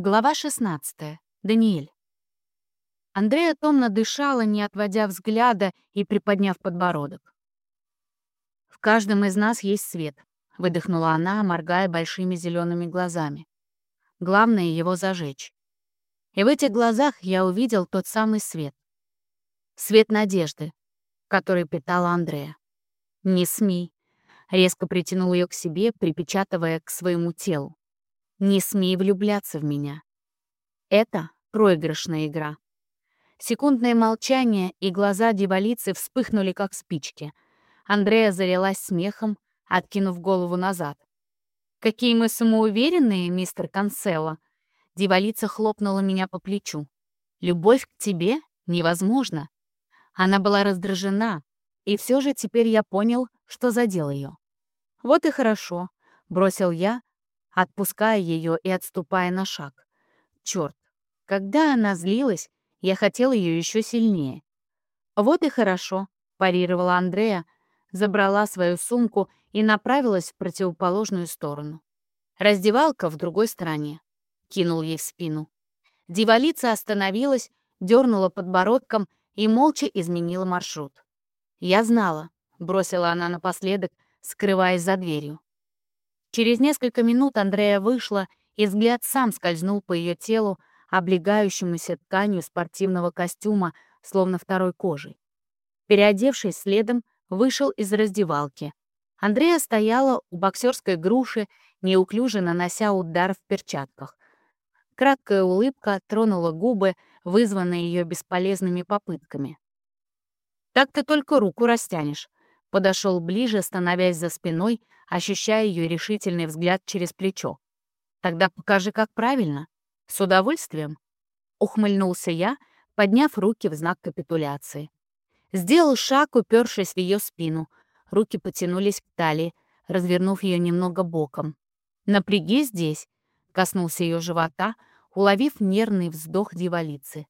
Глава 16. Даниэль. Андрея томно дышала, не отводя взгляда и приподняв подбородок. «В каждом из нас есть свет», — выдохнула она, моргая большими зелеными глазами. «Главное — его зажечь». И в этих глазах я увидел тот самый свет. Свет надежды, который питала Андрея. «Не смей», — резко притянул ее к себе, припечатывая к своему телу. Не смей влюбляться в меня. Это проигрышная игра. Секундное молчание, и глаза дьяволицы вспыхнули, как спички. Андрея залилась смехом, откинув голову назад. «Какие мы самоуверенные, мистер Канцело!» Дьяволица хлопнула меня по плечу. «Любовь к тебе невозможна». Она была раздражена, и все же теперь я понял, что задел ее. «Вот и хорошо», — бросил я, отпуская ее и отступая на шаг. Черт, когда она злилась, я хотел ее еще сильнее. «Вот и хорошо», — парировала Андрея, забрала свою сумку и направилась в противоположную сторону. Раздевалка в другой стороне. Кинул ей в спину. Дивалица остановилась, дернула подбородком и молча изменила маршрут. «Я знала», — бросила она напоследок, скрываясь за дверью. Через несколько минут Андрея вышла, и взгляд сам скользнул по ее телу, облегающемуся тканью спортивного костюма, словно второй кожей. Переодевшись следом, вышел из раздевалки. Андрея стояла у боксерской груши, неуклюже нанося удар в перчатках. Краткая улыбка тронула губы, вызванные ее бесполезными попытками. «Так ты только руку растянешь», — подошел ближе, становясь за спиной, ощущая ее решительный взгляд через плечо. «Тогда покажи, как правильно. С удовольствием». Ухмыльнулся я, подняв руки в знак капитуляции. Сделал шаг, упершись в ее спину. Руки потянулись к талии, развернув ее немного боком. «Напряги здесь», — коснулся ее живота, уловив нервный вздох дьяволицы.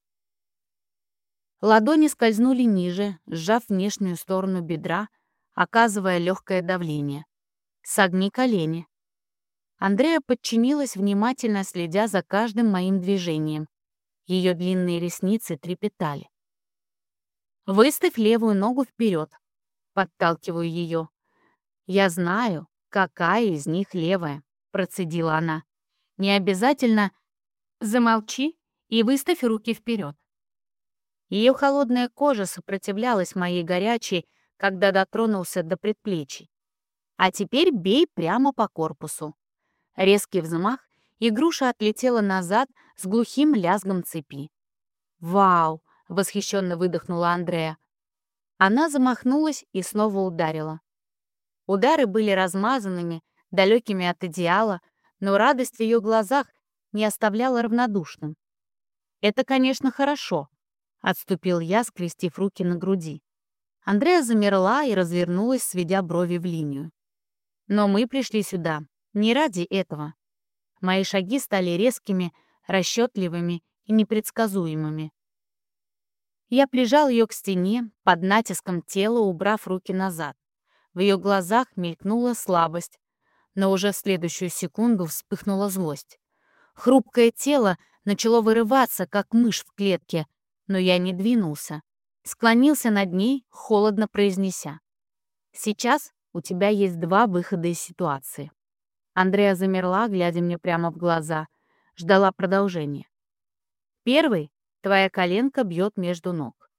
Ладони скользнули ниже, сжав внешнюю сторону бедра, оказывая легкое давление. Согни колени. Андрея подчинилась, внимательно следя за каждым моим движением. Ее длинные ресницы трепетали. «Выставь левую ногу вперед», — подталкиваю ее. «Я знаю, какая из них левая», — процедила она. «Не обязательно замолчи и выставь руки вперед». Ее холодная кожа сопротивлялась моей горячей, когда дотронулся до предплечий. А теперь бей прямо по корпусу. Резкий взмах, и груша отлетела назад с глухим лязгом цепи. «Вау!» — восхищенно выдохнула Андрея. Она замахнулась и снова ударила. Удары были размазанными, далекими от идеала, но радость в ее глазах не оставляла равнодушным. «Это, конечно, хорошо», — отступил я, скрестив руки на груди. Андрея замерла и развернулась, сведя брови в линию. Но мы пришли сюда не ради этого. Мои шаги стали резкими, расчетливыми и непредсказуемыми. Я прижал ее к стене, под натиском тела, убрав руки назад. В ее глазах мелькнула слабость, но уже в следующую секунду вспыхнула злость. Хрупкое тело начало вырываться, как мышь в клетке, но я не двинулся. Склонился над ней, холодно произнеся. «Сейчас у тебя есть два выхода из ситуации. Андрея замерла, глядя мне прямо в глаза, ждала продолжения. Первый — твоя коленка бьет между ног.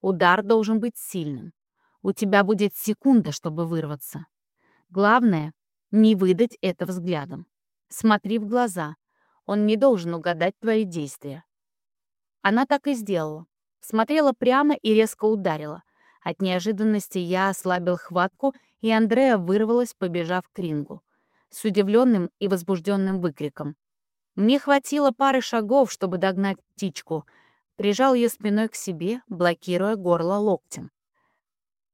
Удар должен быть сильным. У тебя будет секунда, чтобы вырваться. Главное — не выдать это взглядом. Смотри в глаза. Он не должен угадать твои действия. Она так и сделала. Смотрела прямо и резко ударила. От неожиданности я ослабил хватку и Андреа вырвалась, побежав к рингу, с удивленным и возбужденным выкриком. Мне хватило пары шагов, чтобы догнать птичку. Прижал ее спиной к себе, блокируя горло локтем.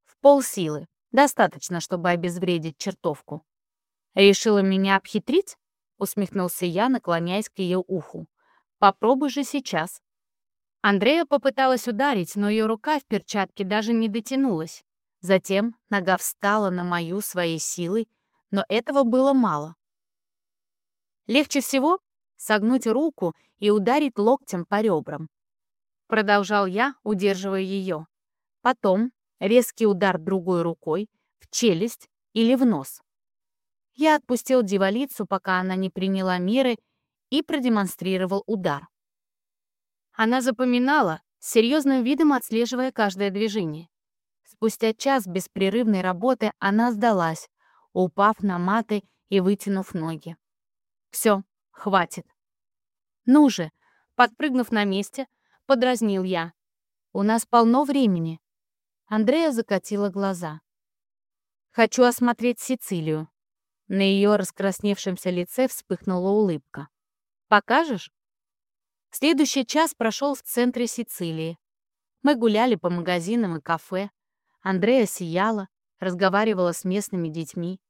В полсилы. Достаточно, чтобы обезвредить чертовку. «Решила меня обхитрить?» — усмехнулся я, наклоняясь к ее уху. «Попробуй же сейчас». Андрея попыталась ударить, но ее рука в перчатке даже не дотянулась. Затем нога встала на мою своей силой, но этого было мало. Легче всего согнуть руку и ударить локтем по ребрам. Продолжал я, удерживая ее. Потом резкий удар другой рукой в челюсть или в нос. Я отпустил дьяволицу, пока она не приняла меры, и продемонстрировал удар. Она запоминала, с серьезным видом отслеживая каждое движение. Спустя час беспрерывной работы она сдалась, упав на маты и вытянув ноги. Все, хватит. Ну же, подпрыгнув на месте, подразнил я. У нас полно времени. Андрея закатила глаза. Хочу осмотреть Сицилию. На ее раскрасневшемся лице вспыхнула улыбка. Покажешь? Следующий час прошел в центре Сицилии. Мы гуляли по магазинам и кафе. Андрея сияла, разговаривала с местными детьми.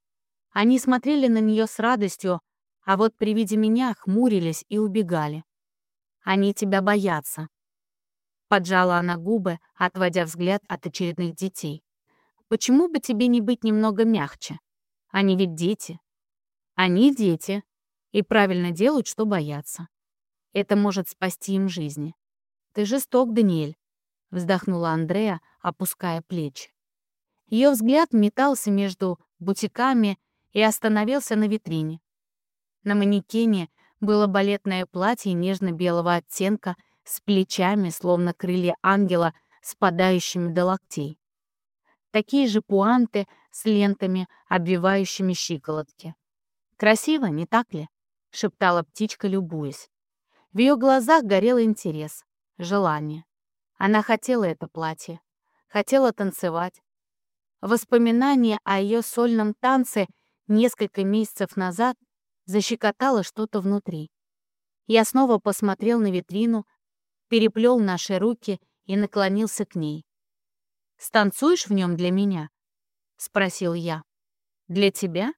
Они смотрели на нее с радостью, а вот при виде меня хмурились и убегали. «Они тебя боятся», — поджала она губы, отводя взгляд от очередных детей. «Почему бы тебе не быть немного мягче? Они ведь дети». «Они дети и правильно делают, что боятся. Это может спасти им жизни. Ты жесток, Даниэль, вздохнула Андреа, опуская плечи. Ее взгляд метался между бутиками и остановился на витрине. На манекене было балетное платье нежно-белого оттенка с плечами, словно крылья ангела, спадающими до локтей. Такие же пуанты с лентами, обвивающими щиколотки. «Красиво, не так ли?» — шептала птичка, любуясь. В ее глазах горел интерес, желание. Она хотела это платье, хотела танцевать. Воспоминание о ее сольном танце несколько месяцев назад защекотало что-то внутри. Я снова посмотрел на витрину, переплел наши руки и наклонился к ней. «Станцуешь в нем для меня?» — спросил я. «Для тебя?»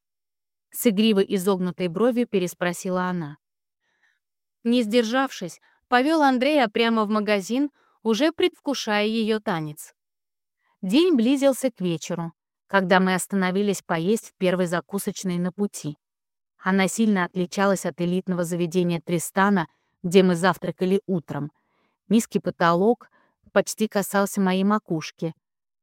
С игриво изогнутой бровью переспросила она. Не сдержавшись, повел Андрея прямо в магазин, уже предвкушая ее танец. День близился к вечеру, когда мы остановились поесть в первой закусочной на пути. Она сильно отличалась от элитного заведения Тристана, где мы завтракали утром. Низкий потолок почти касался моей макушки.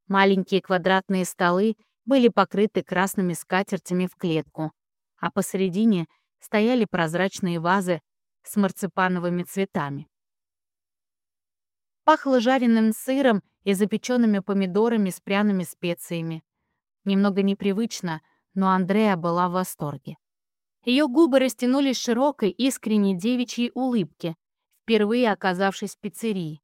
Маленькие квадратные столы были покрыты красными скатертями в клетку, а посередине стояли прозрачные вазы с марципановыми цветами. Пахло жареным сыром и запеченными помидорами с пряными специями. Немного непривычно, но Андреа была в восторге. Ее губы растянулись широкой, искренней девичьей улыбке, впервые оказавшись в пиццерии.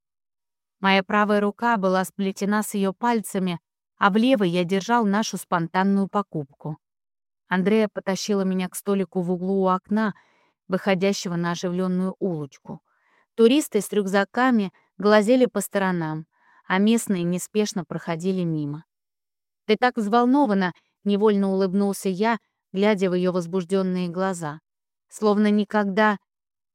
Моя правая рука была сплетена с ее пальцами, а в левой я держал нашу спонтанную покупку. Андрея потащила меня к столику в углу у окна, выходящего на оживленную улочку. Туристы с рюкзаками глазели по сторонам, а местные неспешно проходили мимо. «Ты так взволнована!» — невольно улыбнулся я, глядя в ее возбужденные глаза. Словно никогда...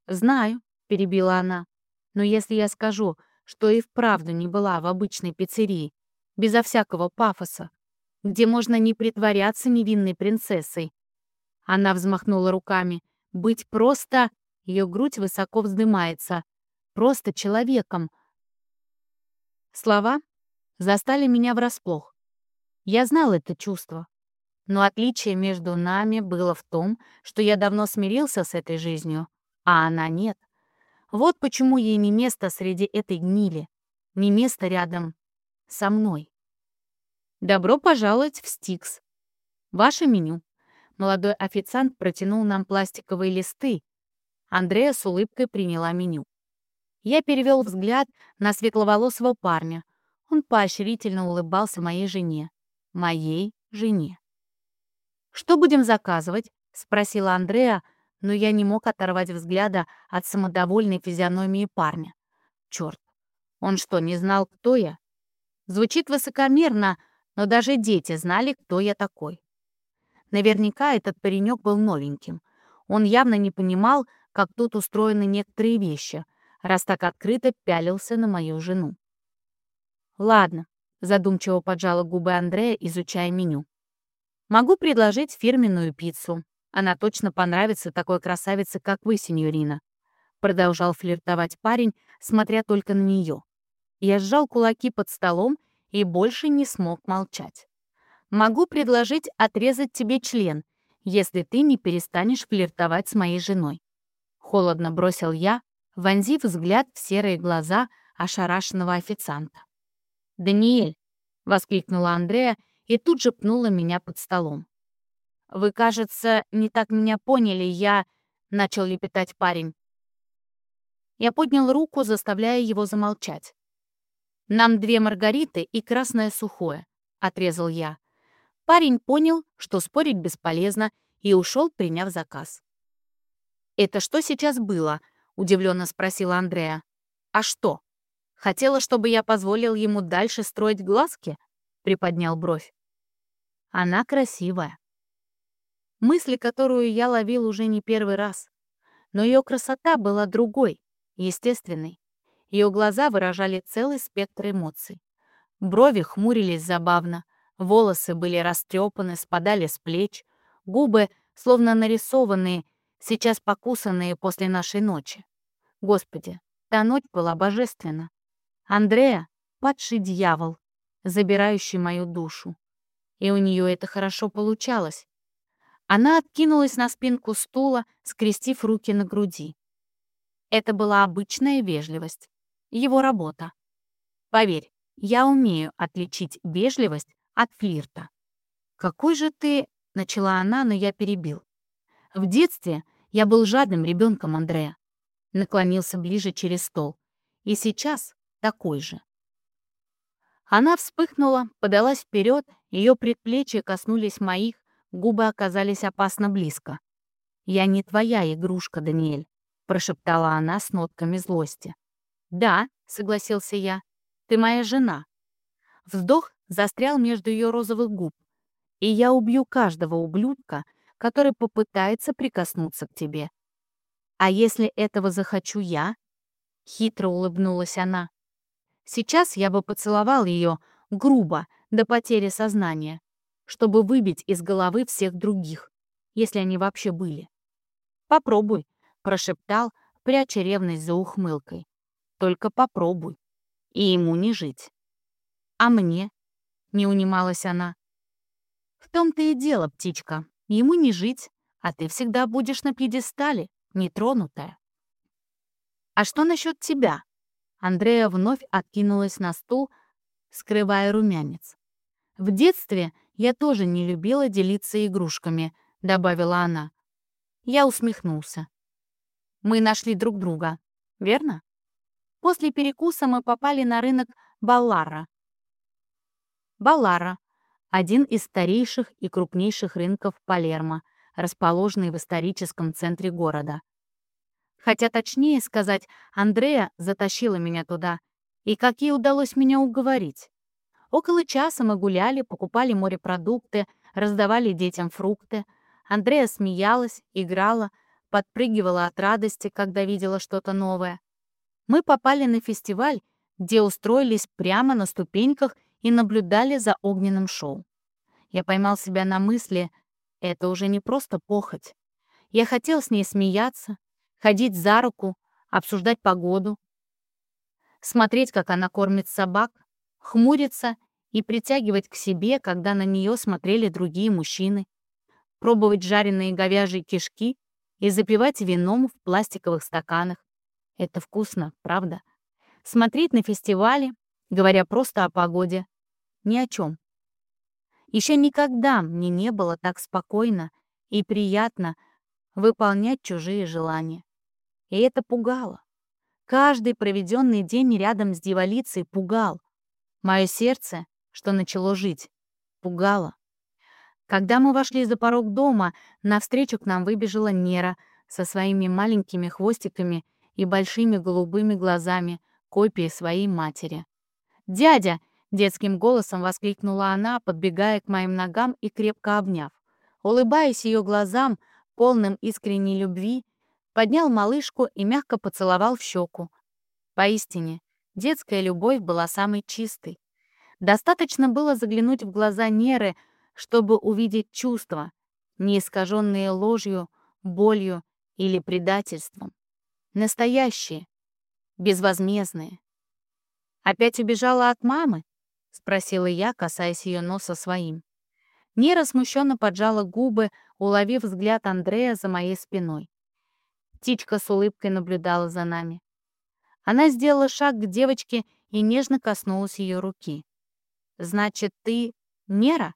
«Знаю», — перебила она, «но если я скажу, что и вправду не была в обычной пиццерии, безо всякого пафоса, где можно не притворяться невинной принцессой». Она взмахнула руками — быть просто... Ее грудь высоко вздымается. Просто человеком. Слова застали меня врасплох. Я знал это чувство. Но отличие между нами было в том, что я давно смирился с этой жизнью, а она нет. Вот почему ей не место среди этой гнили, не место рядом со мной. Добро пожаловать в Стикс. Ваше меню. Молодой официант протянул нам пластиковые листы. Андрея с улыбкой приняла меню. Я перевел взгляд на светловолосого парня. Он поощрительно улыбался моей жене. Моей жене. «Что будем заказывать?» — спросила Андреа, но я не мог оторвать взгляда от самодовольной физиономии парня. Черт, он что, не знал, кто я? Звучит высокомерно, но даже дети знали, кто я такой. Наверняка этот паренек был новеньким. Он явно не понимал, как тут устроены некоторые вещи, раз так открыто пялился на мою жену. «Ладно», — задумчиво поджала губы Андрея, изучая меню. «Могу предложить фирменную пиццу. Она точно понравится такой красавице, как вы, сеньорина. Продолжал флиртовать парень, смотря только на нее. Я сжал кулаки под столом и больше не смог молчать. Могу предложить отрезать тебе член, если ты не перестанешь флиртовать с моей женой. Холодно бросил я, вонзив взгляд в серые глаза ошарашенного официанта. «Даниэль!» — воскликнула Андрея и тут же пнула меня под столом. «Вы, кажется, не так меня поняли, я...» — начал лепетать парень. Я поднял руку, заставляя его замолчать. «Нам две маргариты и красное сухое», — отрезал я. Парень понял, что спорить бесполезно, и ушел, приняв заказ. «Это что сейчас было?» — удивленно спросила Андрея. «А что? Хотела, чтобы я позволил ему дальше строить глазки?» — приподнял бровь. «Она красивая». Мысли, которую я ловил уже не первый раз. Но ее красота была другой, естественной. Ее глаза выражали целый спектр эмоций. Брови хмурились забавно, волосы были растрепаны, спадали с плеч, губы, словно нарисованные, сейчас покусанные после нашей ночи. Господи, та ночь была божественна. Андрея — падший дьявол, забирающий мою душу. И у нее это хорошо получалось. Она откинулась на спинку стула, скрестив руки на груди. Это была обычная вежливость. Его работа. Поверь, я умею отличить вежливость от флирта. «Какой же ты...» — начала она, но я перебил. В детстве я был жадным ребенком Андрея. Наклонился ближе через стол. И сейчас такой же. Она вспыхнула, подалась вперед, ее предплечья коснулись моих, губы оказались опасно близко. «Я не твоя игрушка, Даниэль», — прошептала она с нотками злости. «Да», — согласился я, — «ты моя жена». Вздох застрял между ее розовых губ. «И я убью каждого ублюдка, который попытается прикоснуться к тебе. А если этого захочу я?» Хитро улыбнулась она. «Сейчас я бы поцеловал ее грубо, до потери сознания, чтобы выбить из головы всех других, если они вообще были. «Попробуй», — прошептал, пряча ревность за ухмылкой. Только попробуй. И ему не жить. А мне? Не унималась она. В том-то и дело, птичка. Ему не жить, а ты всегда будешь на пьедестале, нетронутая. А что насчет тебя? Андрея вновь откинулась на стул, скрывая румянец. В детстве я тоже не любила делиться игрушками, добавила она. Я усмехнулся. Мы нашли друг друга, верно? После перекуса мы попали на рынок Баллара. Баллара — один из старейших и крупнейших рынков Палермо, расположенный в историческом центре города. Хотя точнее сказать, Андрея затащила меня туда, и как ей удалось меня уговорить. Около часа мы гуляли, покупали морепродукты, раздавали детям фрукты. Андрея смеялась, играла, подпрыгивала от радости, когда видела что-то новое. Мы попали на фестиваль, где устроились прямо на ступеньках и наблюдали за огненным шоу. Я поймал себя на мысли, это уже не просто похоть. Я хотел с ней смеяться, ходить за руку, обсуждать погоду, смотреть, как она кормит собак, хмуриться и притягивать к себе, когда на нее смотрели другие мужчины, пробовать жареные говяжьи кишки и запивать вином в пластиковых стаканах, это вкусно, правда? Смотреть на фестивале, говоря просто о погоде. Ни о чем. Еще никогда мне не было так спокойно и приятно выполнять чужие желания. И это пугало. Каждый проведенный день рядом с дьяволицей пугал. Мое сердце, что начало жить, пугало. Когда мы вошли за порог дома, навстречу к нам выбежала Нера со своими маленькими хвостиками и большими голубыми глазами, копии своей матери. «Дядя!» — детским голосом воскликнула она, подбегая к моим ногам и крепко обняв. Улыбаясь ее глазам, полным искренней любви, поднял малышку и мягко поцеловал в щеку. Поистине, детская любовь была самой чистой. Достаточно было заглянуть в глаза Неры, чтобы увидеть чувства, не искаженные ложью, болью или предательством. Настоящие, безвозмездные. «Опять убежала от мамы?» — спросила я, касаясь ее носа своим. Нера смущенно поджала губы, уловив взгляд Андрея за моей спиной. Птичка с улыбкой наблюдала за нами. Она сделала шаг к девочке и нежно коснулась ее руки. «Значит, ты Нера?»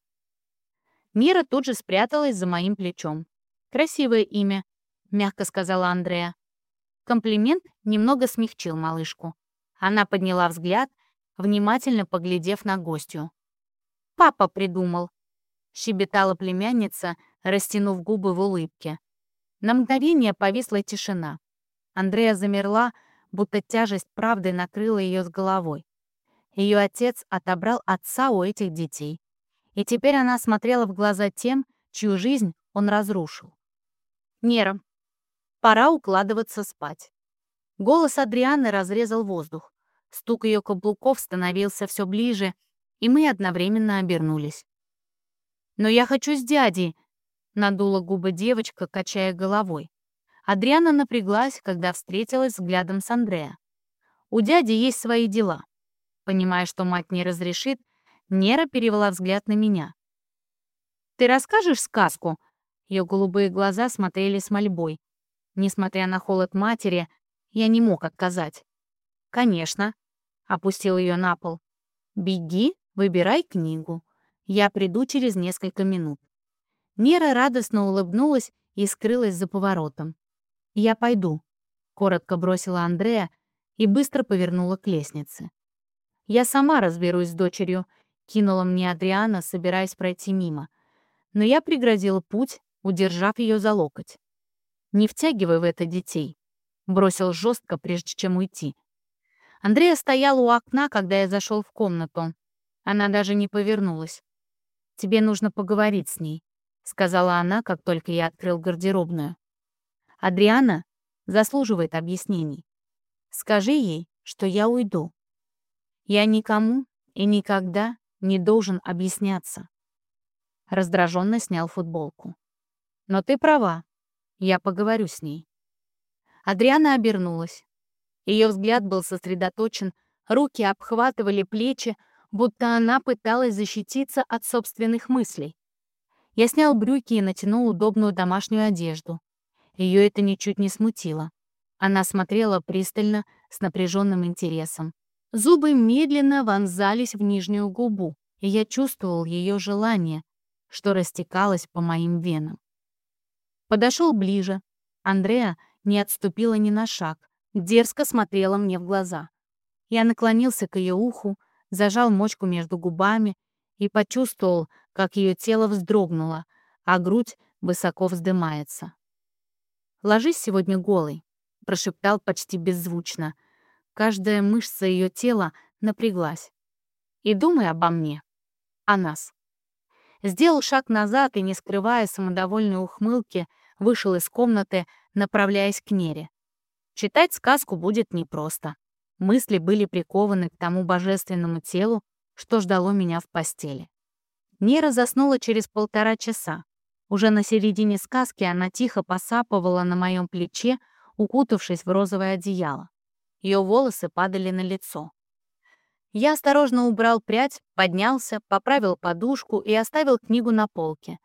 Нера тут же спряталась за моим плечом. «Красивое имя», — мягко сказала Андрея. Комплимент немного смягчил малышку. Она подняла взгляд, внимательно поглядев на гостью. «Папа придумал», — щебетала племянница, растянув губы в улыбке. На мгновение повисла тишина. Андрея замерла, будто тяжесть правды накрыла ее с головой. Ее отец отобрал отца у этих детей. И теперь она смотрела в глаза тем, чью жизнь он разрушил. «Нера, пора укладываться спать». Голос Адрианы разрезал воздух. Стук ее каблуков становился все ближе, и мы одновременно обернулись. «Но я хочу с дядей», — надула губы девочка, качая головой. Адриана напряглась, когда встретилась взглядом с Андреа. «У дяди есть свои дела». Понимая, что мать не разрешит, Нера перевела взгляд на меня. «Ты расскажешь сказку?» Ее голубые глаза смотрели с мольбой. Несмотря на холод матери, я не мог отказать. «Конечно», — опустил ее на пол. «Беги, выбирай книгу. Я приду через несколько минут». Нера радостно улыбнулась и скрылась за поворотом. «Я пойду», — коротко бросила Андрея и быстро повернула к лестнице. «Я сама разберусь с дочерью», — кинула мне Адриана, собираясь пройти мимо. Но я преградила путь, удержав ее за локоть. «Не втягивай в это детей», — бросил жестко, прежде чем уйти. Андрея стояла у окна, когда я зашел в комнату. Она даже не повернулась. «Тебе нужно поговорить с ней», — сказала она, как только я открыл гардеробную. Адриана заслуживает объяснений. Скажи ей, что я уйду. Я никому и никогда не должен объясняться. Раздраженно снял футболку. Но ты права. Я поговорю с ней. Адриана обернулась. Ее взгляд был сосредоточен, руки обхватывали плечи, будто она пыталась защититься от собственных мыслей. Я снял брюки и натянул удобную домашнюю одежду. Ее это ничуть не смутило. Она смотрела пристально, с напряженным интересом. Зубы медленно вонзались в нижнюю губу, и я чувствовал ее желание, что растекалось по моим венам. Подошел ближе. Андреа не отступила ни на шаг, дерзко смотрела мне в глаза. Я наклонился к ее уху, зажал мочку между губами и почувствовал, как ее тело вздрогнуло, а грудь высоко вздымается. «Ложись сегодня голый», — прошептал почти беззвучно. Каждая мышца ее тела напряглась. «И думай обо мне. О нас». Сделал шаг назад и, не скрывая самодовольной ухмылки, вышел из комнаты, направляясь к Нере. Читать сказку будет непросто. Мысли были прикованы к тому божественному телу, что ждало меня в постели. Нера заснула через полтора часа. Уже на середине сказки она тихо посапывала на моем плече, укутавшись в розовое одеяло. Ее волосы падали на лицо. Я осторожно убрал прядь, поднялся, поправил подушку и оставил книгу на полке.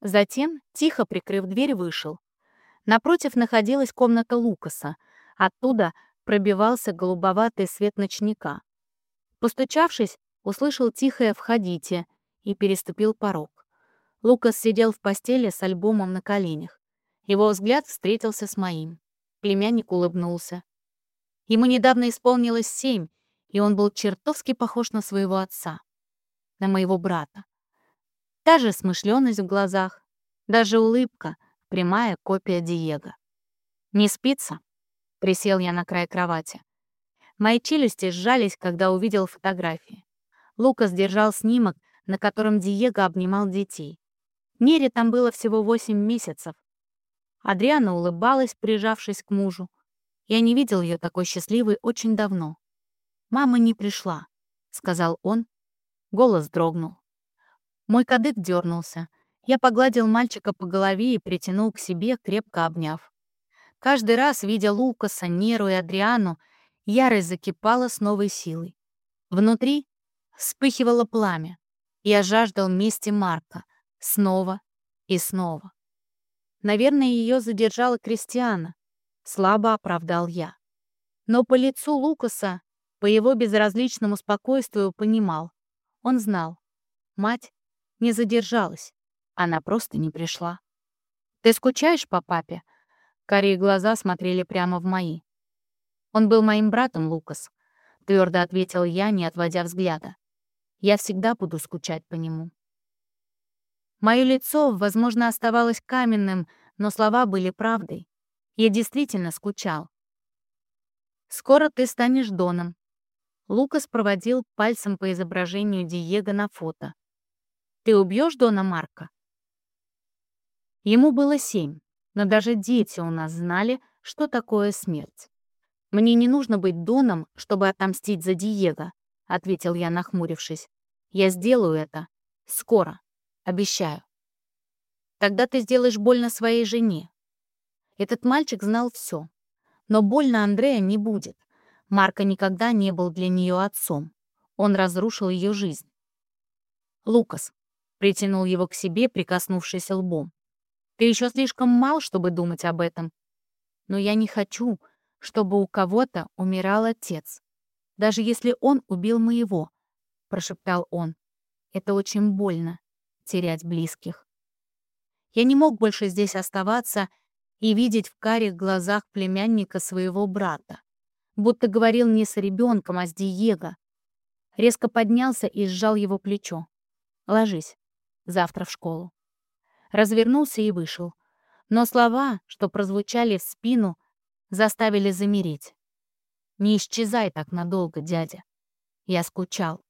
Затем, тихо прикрыв дверь, вышел. Напротив находилась комната Лукаса. Оттуда пробивался голубоватый свет ночника. Постучавшись, услышал тихое «входите» и переступил порог. Лукас сидел в постели с альбомом на коленях. Его взгляд встретился с моим. Племянник улыбнулся. Ему недавно исполнилось семь, и он был чертовски похож на своего отца, на моего брата. Та же смышленность в глазах, даже улыбка, прямая копия Диего. «Не спится?» — присел я на край кровати. Мои челюсти сжались, когда увидел фотографии. Лукас держал снимок, на котором Диего обнимал детей. Нере там было всего восемь месяцев. Адриана улыбалась, прижавшись к мужу. Я не видел ее такой счастливой очень давно. «Мама не пришла», — сказал он. Голос дрогнул. Мой кадык дернулся. Я погладил мальчика по голове и притянул к себе, крепко обняв. Каждый раз, видя Лукаса, Неру и Адриану, ярость закипала с новой силой. Внутри вспыхивало пламя. Я жаждал мести Марка. Снова и снова. Наверное, ее задержала Кристиана. Слабо оправдал я. Но по лицу Лукаса, по его безразличному спокойствию понимал. Он знал. Мать не задержалась. Она просто не пришла. «Ты скучаешь по папе?» Карие глаза смотрели прямо в мои. «Он был моим братом, Лукас», — твердо ответил я, не отводя взгляда. «Я всегда буду скучать по нему». Мое лицо, возможно, оставалось каменным, но слова были правдой. Я действительно скучал. «Скоро ты станешь Доном». Лукас проводил пальцем по изображению Диего на фото. «Ты убьешь Дона Марка?» Ему было семь, но даже дети у нас знали, что такое смерть. «Мне не нужно быть Доном, чтобы отомстить за Диего», — ответил я, нахмурившись. «Я сделаю это. Скоро. Обещаю». «Тогда ты сделаешь больно своей жене». Этот мальчик знал все. Но больно Андрея не будет. Марко никогда не был для нее отцом. Он разрушил ее жизнь. «Лукас», — притянул его к себе, прикоснувшись лбом. Ты еще слишком мал, чтобы думать об этом. Но я не хочу, чтобы у кого-то умирал отец. Даже если он убил моего, — прошептал он. Это очень больно — терять близких. Я не мог больше здесь оставаться и видеть в карих глазах племянника своего брата. Будто говорил не с ребенком, а с Диего. Резко поднялся и сжал его плечо. «Ложись. Завтра в школу» развернулся и вышел. Но слова, что прозвучали в спину, заставили замереть. «Не исчезай так надолго, дядя. Я скучал».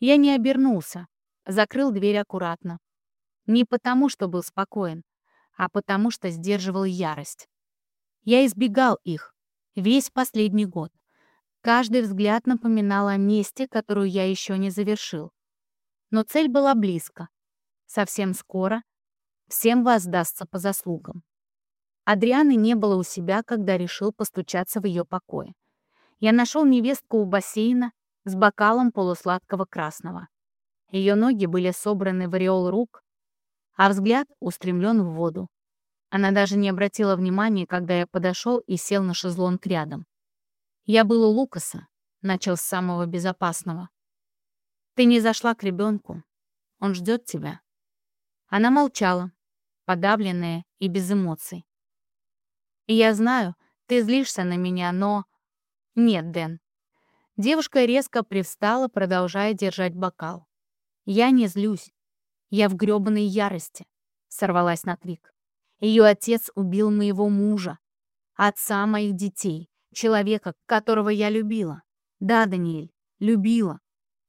Я не обернулся, закрыл дверь аккуратно. Не потому, что был спокоен, а потому, что сдерживал ярость. Я избегал их весь последний год. Каждый взгляд напоминал о месте, которую я еще не завершил. Но цель была близко. Совсем скоро всем воздастся по заслугам. Адрианы не было у себя, когда решил постучаться в ее покое. Я нашел невестку у бассейна с бокалом полусладкого красного. Ее ноги были собраны в ореол рук, а взгляд устремлен в воду. Она даже не обратила внимания, когда я подошел и сел на шезлонг рядом. «Я был у Лукаса», — начал с самого безопасного. «Ты не зашла к ребенку. Он ждет тебя». Она молчала, подавленная и без эмоций. И «Я знаю, ты злишься на меня, но...» «Нет, Дэн». Девушка резко привстала, продолжая держать бокал. «Я не злюсь. Я в грёбаной ярости», — сорвалась на крик. Ее отец убил моего мужа, отца моих детей, человека, которого я любила. Да, Даниэль, любила.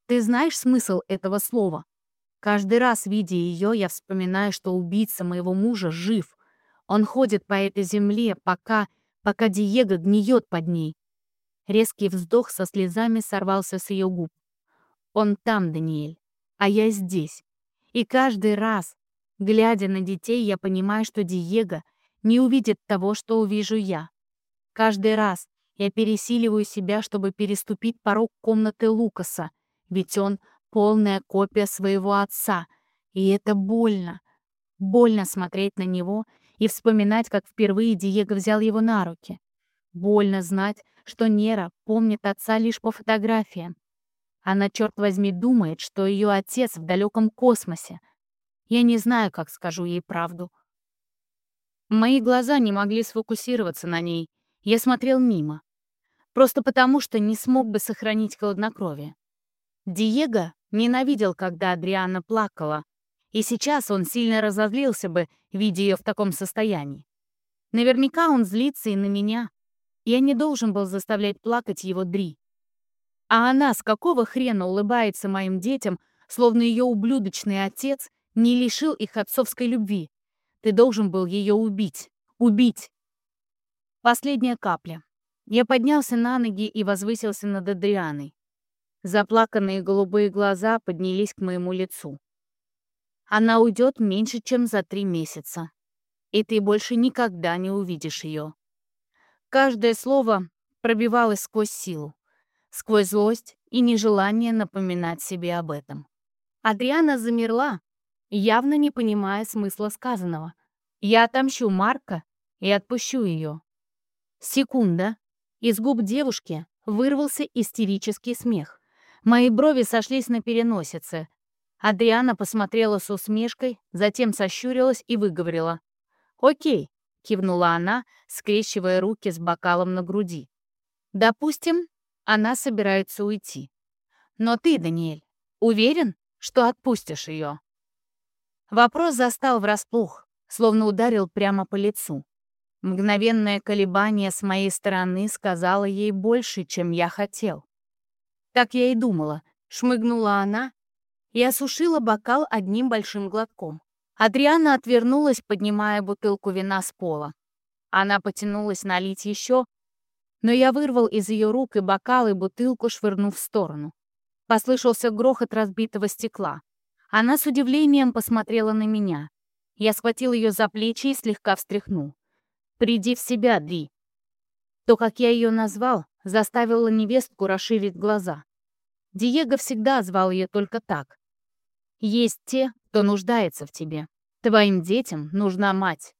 Ты знаешь смысл этого слова? Каждый раз, видя ее, я вспоминаю, что убийца моего мужа жив. Он ходит по этой земле, пока, пока Диего гниет под ней. Резкий вздох со слезами сорвался с ее губ. Он там, Даниэль, а я здесь. И каждый раз, глядя на детей, я понимаю, что Диего не увидит того, что увижу я. Каждый раз я пересиливаю себя, чтобы переступить порог комнаты Лукаса, ведь он полная копия своего отца, и это больно. Больно смотреть на него и вспоминать, как впервые Диего взял его на руки. Больно знать, что Нера помнит отца лишь по фотографиям. Она, черт возьми, думает, что ее отец в далеком космосе. Я не знаю, как скажу ей правду. Мои глаза не могли сфокусироваться на ней. Я смотрел мимо. Просто потому, что не смог бы сохранить хладнокровие. Диего Ненавидел, когда Адриана плакала, и сейчас он сильно разозлился бы, видя ее в таком состоянии. Наверняка он злится и на меня. Я не должен был заставлять плакать его Дри. А она с какого хрена улыбается моим детям, словно ее ублюдочный отец не лишил их отцовской любви. Ты должен был ее убить. Убить. Последняя капля. Я поднялся на ноги и возвысился над Адрианой. Заплаканные голубые глаза поднялись к моему лицу. Она уйдет меньше, чем за три месяца. И ты больше никогда не увидишь ее. Каждое слово пробивалось сквозь силу, сквозь злость и нежелание напоминать себе об этом. Адриана замерла, явно не понимая смысла сказанного. «Я отомщу Марка и отпущу ее». Секунда. Из губ девушки вырвался истерический смех. Мои брови сошлись на переносице. Адриана посмотрела с усмешкой, затем сощурилась и выговорила. «Окей», — кивнула она, скрещивая руки с бокалом на груди. «Допустим, она собирается уйти. Но ты, Даниэль, уверен, что отпустишь ее?» Вопрос застал врасплох, словно ударил прямо по лицу. Мгновенное колебание с моей стороны сказала ей больше, чем я хотел. Так я и думала. Шмыгнула она и осушила бокал одним большим глотком. Адриана отвернулась, поднимая бутылку вина с пола. Она потянулась налить еще, но я вырвал из ее рук и бокал, и бутылку, швырнув в сторону. Послышался грохот разбитого стекла. Она с удивлением посмотрела на меня. Я схватил ее за плечи и слегка встряхнул. «Приди в себя, Ди». То, как я ее назвал, заставило невестку расширить глаза. Диего всегда звал ее только так. «Есть те, кто нуждается в тебе. Твоим детям нужна мать».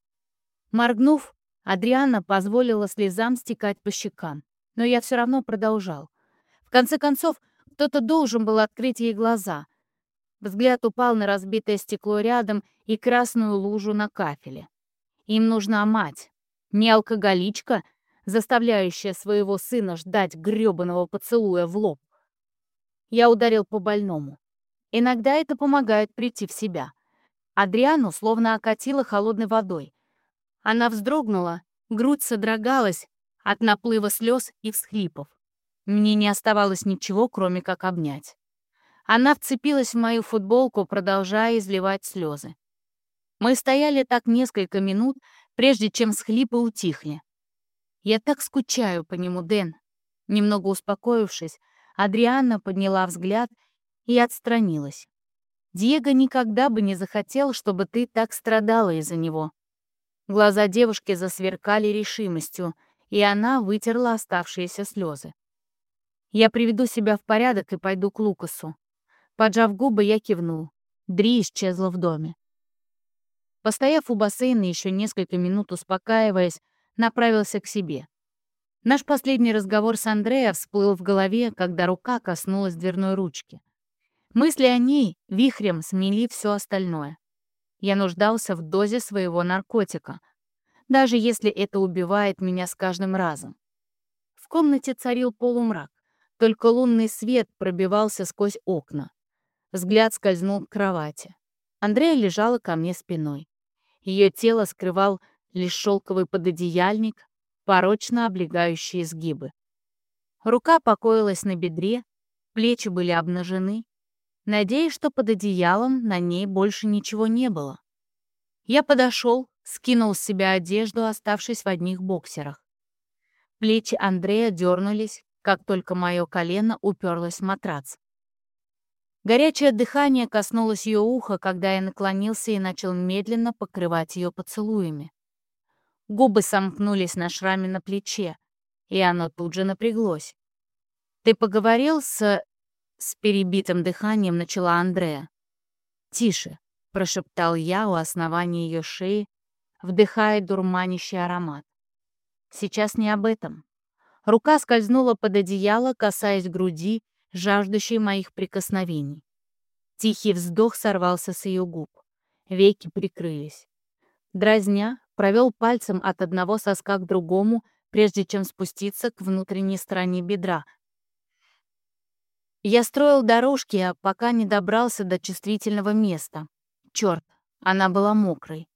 Моргнув, Адриана позволила слезам стекать по щекам, но я все равно продолжал. В конце концов, кто-то должен был открыть ей глаза. Взгляд упал на разбитое стекло рядом и красную лужу на кафеле. Им нужна мать, не алкоголичка, заставляющая своего сына ждать грёбаного поцелуя в лоб. Я ударил по больному. Иногда это помогает прийти в себя. Адриану словно окатило холодной водой. Она вздрогнула, грудь содрогалась от наплыва слез и всхлипов. Мне не оставалось ничего, кроме как обнять. Она вцепилась в мою футболку, продолжая изливать слезы. Мы стояли так несколько минут, прежде чем схлипы утихли. «Я так скучаю по нему, Дэн». Немного успокоившись, Адриана подняла взгляд и отстранилась. «Диего никогда бы не захотел, чтобы ты так страдала из-за него». Глаза девушки засверкали решимостью, и она вытерла оставшиеся слезы. «Я приведу себя в порядок и пойду к Лукасу». Поджав губы, я кивнул. Дри исчезла в доме. Постояв у бассейна еще несколько минут успокаиваясь, направился к себе. Наш последний разговор с Андреа всплыл в голове, когда рука коснулась дверной ручки. Мысли о ней вихрем смели все остальное. Я нуждался в дозе своего наркотика, даже если это убивает меня с каждым разом. В комнате царил полумрак, только лунный свет пробивался сквозь окна. Взгляд скользнул к кровати. Андрея лежала ко мне спиной. Ее тело скрывал лишь шелковый пододеяльник, порочно облегающий изгибы. Рука покоилась на бедре, плечи были обнажены. Надеясь, что под одеялом на ней больше ничего не было. Я подошел, скинул с себя одежду, оставшись в одних боксерах. Плечи Андрея дернулись, как только мое колено уперлось в матрац. Горячее дыхание коснулось ее уха, когда я наклонился и начал медленно покрывать ее поцелуями. Губы сомкнулись на шраме на плече, и оно тут же напряглось. «Ты поговорил с...» С перебитым дыханием начала Андрея. «Тише», — прошептал я у основания ее шеи, вдыхая дурманящий аромат. «Сейчас не об этом». Рука скользнула под одеяло, касаясь груди, жаждущей моих прикосновений. Тихий вздох сорвался с ее губ. Веки прикрылись. Дразня провел пальцем от одного соска к другому, прежде чем спуститься к внутренней стороне бедра. Я строил дорожки, а пока не добрался до чувствительного места. Черт, она была мокрой.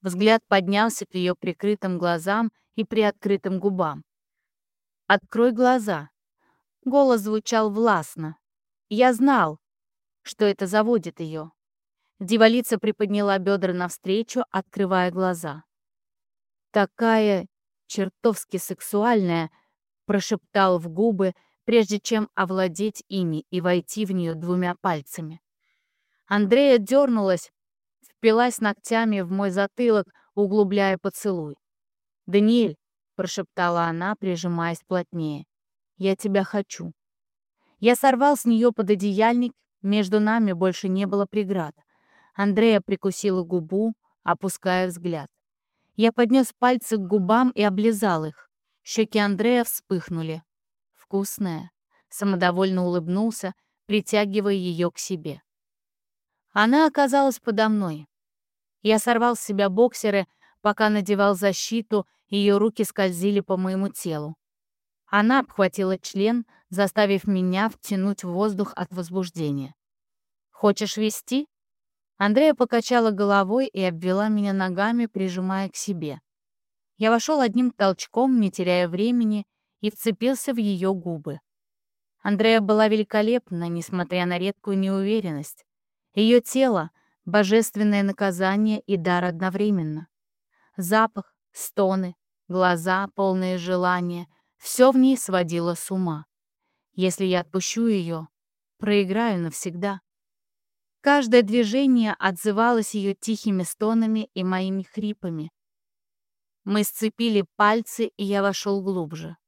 Взгляд поднялся к ее прикрытым глазам и приоткрытым губам. «Открой глаза», Голос звучал властно. Я знал, что это заводит ее. Дивалица приподняла бедра навстречу, открывая глаза. «Такая чертовски сексуальная», — прошептал в губы, прежде чем овладеть ими и войти в нее двумя пальцами. Андрея дернулась, впилась ногтями в мой затылок, углубляя поцелуй. «Даниэль», — прошептала она, прижимаясь плотнее, — «я тебя хочу». Я сорвал с нее пододеяльник, между нами больше не было преград. Андрея прикусила губу, опуская взгляд. Я поднес пальцы к губам и облизал их. Щеки Андрея вспыхнули. «Вкусная», — самодовольно улыбнулся, притягивая ее к себе. Она оказалась подо мной. Я сорвал с себя боксеры, пока надевал защиту, ее руки скользили по моему телу. Она обхватила член, заставив меня втянуть воздух от возбуждения. «Хочешь вести?» Андрея покачала головой и обвела меня ногами, прижимая к себе. Я вошел одним толчком, не теряя времени, и вцепился в ее губы. Андрея была великолепна, несмотря на редкую неуверенность. Ее тело — божественное наказание и дар одновременно. Запах, стоны, глаза, полные желания — все в ней сводило с ума. Если я отпущу ее, проиграю навсегда. Каждое движение отзывалось ее тихими стонами и моими хрипами. Мы сцепили пальцы, и я вошел глубже.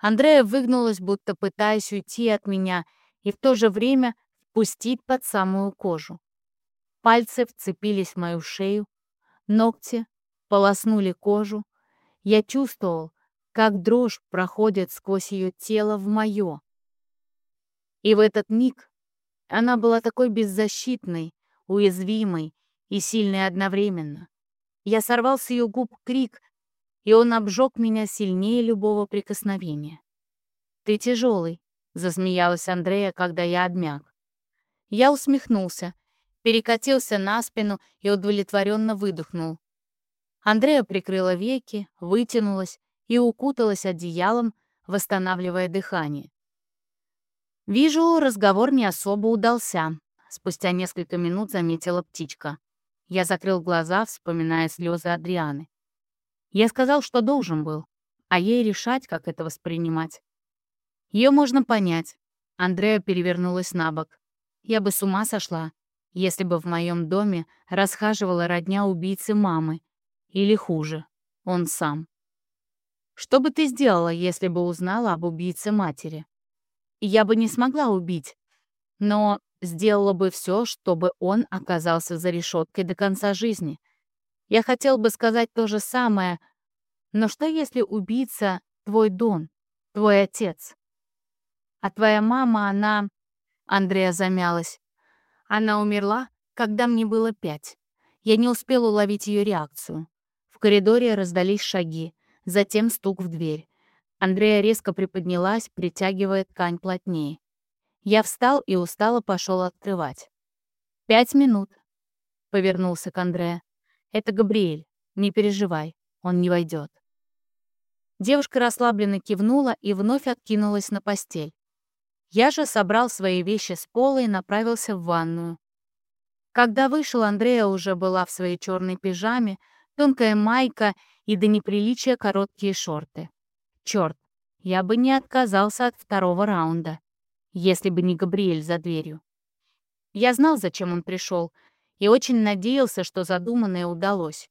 Андрея выгнулась, будто пытаясь уйти от меня, и в то же время впустить под самую кожу. Пальцы вцепились в мою шею, ногти полоснули кожу. Я чувствовал, как дрожь проходит сквозь ее тело в мое. И в этот миг она была такой беззащитной, уязвимой и сильной одновременно. Я сорвал с ее губ крик, и он обжег меня сильнее любого прикосновения. «Ты тяжелый», — засмеялась Андрея, когда я обмяк. Я усмехнулся, перекатился на спину и удовлетворенно выдохнул. Андрея прикрыла веки, вытянулась и укуталась одеялом, восстанавливая дыхание. Вижу, разговор не особо удался. Спустя несколько минут заметила птичка. Я закрыл глаза, вспоминая слезы Адрианы. Я сказал, что должен был, а ей решать, как это воспринимать. Ее можно понять. Андрея перевернулась на бок. Я бы с ума сошла, если бы в моем доме расхаживала родня убийцы мамы. Или хуже, он сам. Что бы ты сделала, если бы узнала об убийце матери? Я бы не смогла убить, но сделала бы все, чтобы он оказался за решеткой до конца жизни. Я хотел бы сказать то же самое, но что если убийца твой Дон, твой отец? А твоя мама, она... Андрея замялась. Она умерла, когда мне было пять. Я не успел уловить ее реакцию. В коридоре раздались шаги, затем стук в дверь. Андрея резко приподнялась, притягивая ткань плотнее. Я встал и устало пошел открывать. «Пять минут», — повернулся к Андрея. «Это Габриэль. Не переживай, он не войдет». Девушка расслабленно кивнула и вновь откинулась на постель. Я же собрал свои вещи с пола и направился в ванную. Когда вышел, Андрея уже была в своей черной пижаме, тонкая майка и до неприличия короткие шорты. Черт, я бы не отказался от второго раунда, если бы не Габриэль за дверью. Я знал, зачем он пришел, и очень надеялся, что задуманное удалось.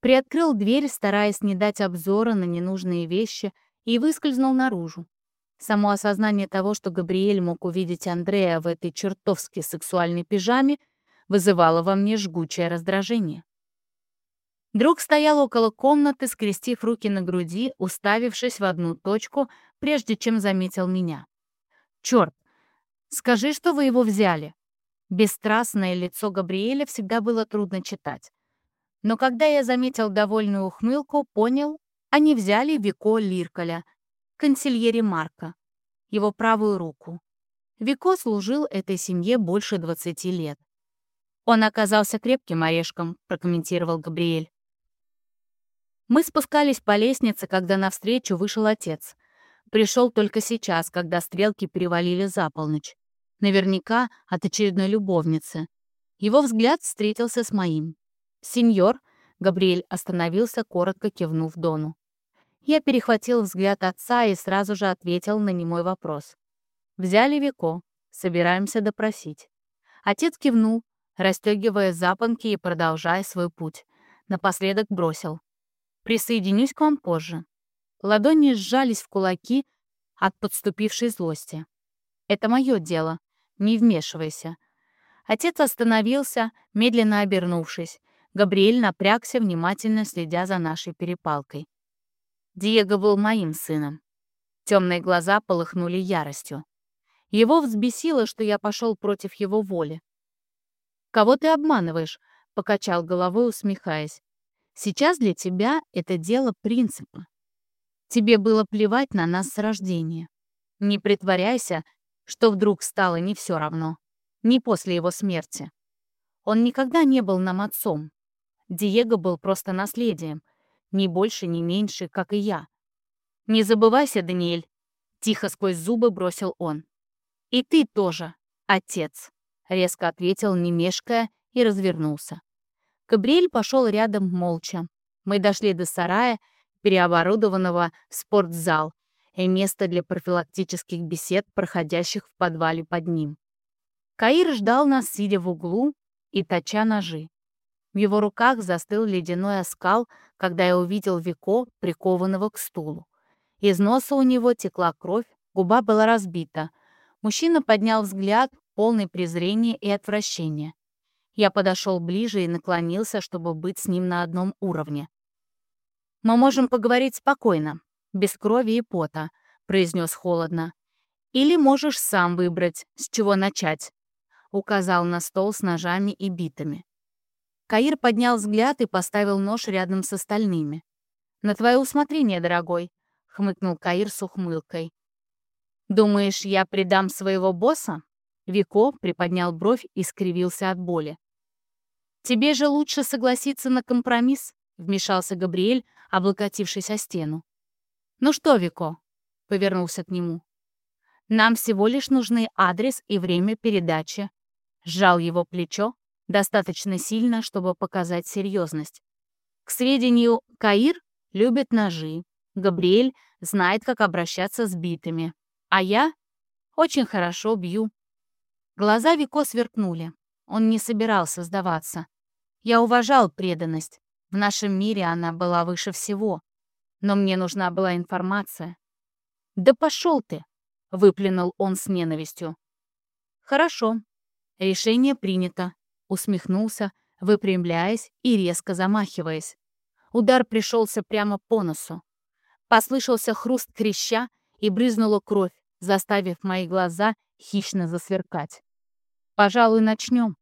Приоткрыл дверь, стараясь не дать обзора на ненужные вещи, и выскользнул наружу. Само осознание того, что Габриэль мог увидеть Андрея в этой чертовски сексуальной пижаме, вызывало во мне жгучее раздражение. Друг стоял около комнаты, скрестив руки на груди, уставившись в одну точку, прежде чем заметил меня. «Черт! Скажи, что вы его взяли!» Бесстрастное лицо Габриэля всегда было трудно читать. Но когда я заметил довольную ухмылку, понял, они взяли Вико Лиркаля, консильери Марка, его правую руку. Вико служил этой семье больше 20 лет. «Он оказался крепким орешком», — прокомментировал Габриэль. Мы спускались по лестнице, когда навстречу вышел отец. Пришел только сейчас, когда стрелки перевалили за полночь. Наверняка от очередной любовницы. Его взгляд встретился с моим. «Сеньор», — Габриэль остановился, коротко кивнув Дону. Я перехватил взгляд отца и сразу же ответил на немой вопрос. «Взяли Вико. Собираемся допросить». Отец кивнул, расстегивая запонки и продолжая свой путь. Напоследок бросил. «Присоединюсь к вам позже». Ладони сжались в кулаки от подступившей злости. «Это мое дело. Не вмешивайся». Отец остановился, медленно обернувшись. Габриэль напрягся, внимательно следя за нашей перепалкой. Диего был моим сыном. Темные глаза полыхнули яростью. Его взбесило, что я пошел против его воли. «Кого ты обманываешь?» — покачал головой, усмехаясь. «Сейчас для тебя это дело принципа. Тебе было плевать на нас с рождения. Не притворяйся, что вдруг стало не все равно. Не после его смерти. Он никогда не был нам отцом. Диего был просто наследием. Ни больше, ни меньше, как и я. «Не забывайся, Даниэль», — тихо сквозь зубы бросил он. «И ты тоже, отец», — резко ответил, не мешкая, и развернулся. Кабриэль пошел рядом молча. Мы дошли до сарая, переоборудованного в спортзал, и место для профилактических бесед, проходящих в подвале под ним. Каир ждал нас, сидя в углу и точа ножи. В его руках застыл ледяной оскал, когда я увидел Вико, прикованного к стулу. Из носа у него текла кровь, губа была разбита. Мужчина поднял взгляд, полный презрения и отвращения. Я подошел ближе и наклонился, чтобы быть с ним на одном уровне. «Мы можем поговорить спокойно, без крови и пота», — произнес холодно. «Или можешь сам выбрать, с чего начать», — указал на стол с ножами и битами. Каир поднял взгляд и поставил нож рядом с остальными. «На твое усмотрение, дорогой», — хмыкнул Каир с ухмылкой. «Думаешь, я предам своего босса?» Вико приподнял бровь и скривился от боли. «Тебе же лучше согласиться на компромисс», — вмешался Габриэль, облокотившись о стену. «Ну что, Вико?» — повернулся к нему. «Нам всего лишь нужны адрес и время передачи». Сжал его плечо достаточно сильно, чтобы показать серьезность. К сведению, Каир любит ножи, Габриэль знает, как обращаться с битыми, а я очень хорошо бью. Глаза Вико сверкнули. Он не собирался сдаваться. Я уважал преданность. В нашем мире она была выше всего. Но мне нужна была информация. «Да пошел ты!» — выплюнул он с ненавистью. «Хорошо. Решение принято», — усмехнулся, выпрямляясь и резко замахиваясь. Удар пришелся прямо по носу. Послышался хруст креща и брызнула кровь, заставив мои глаза хищно засверкать. «Пожалуй, начнем»,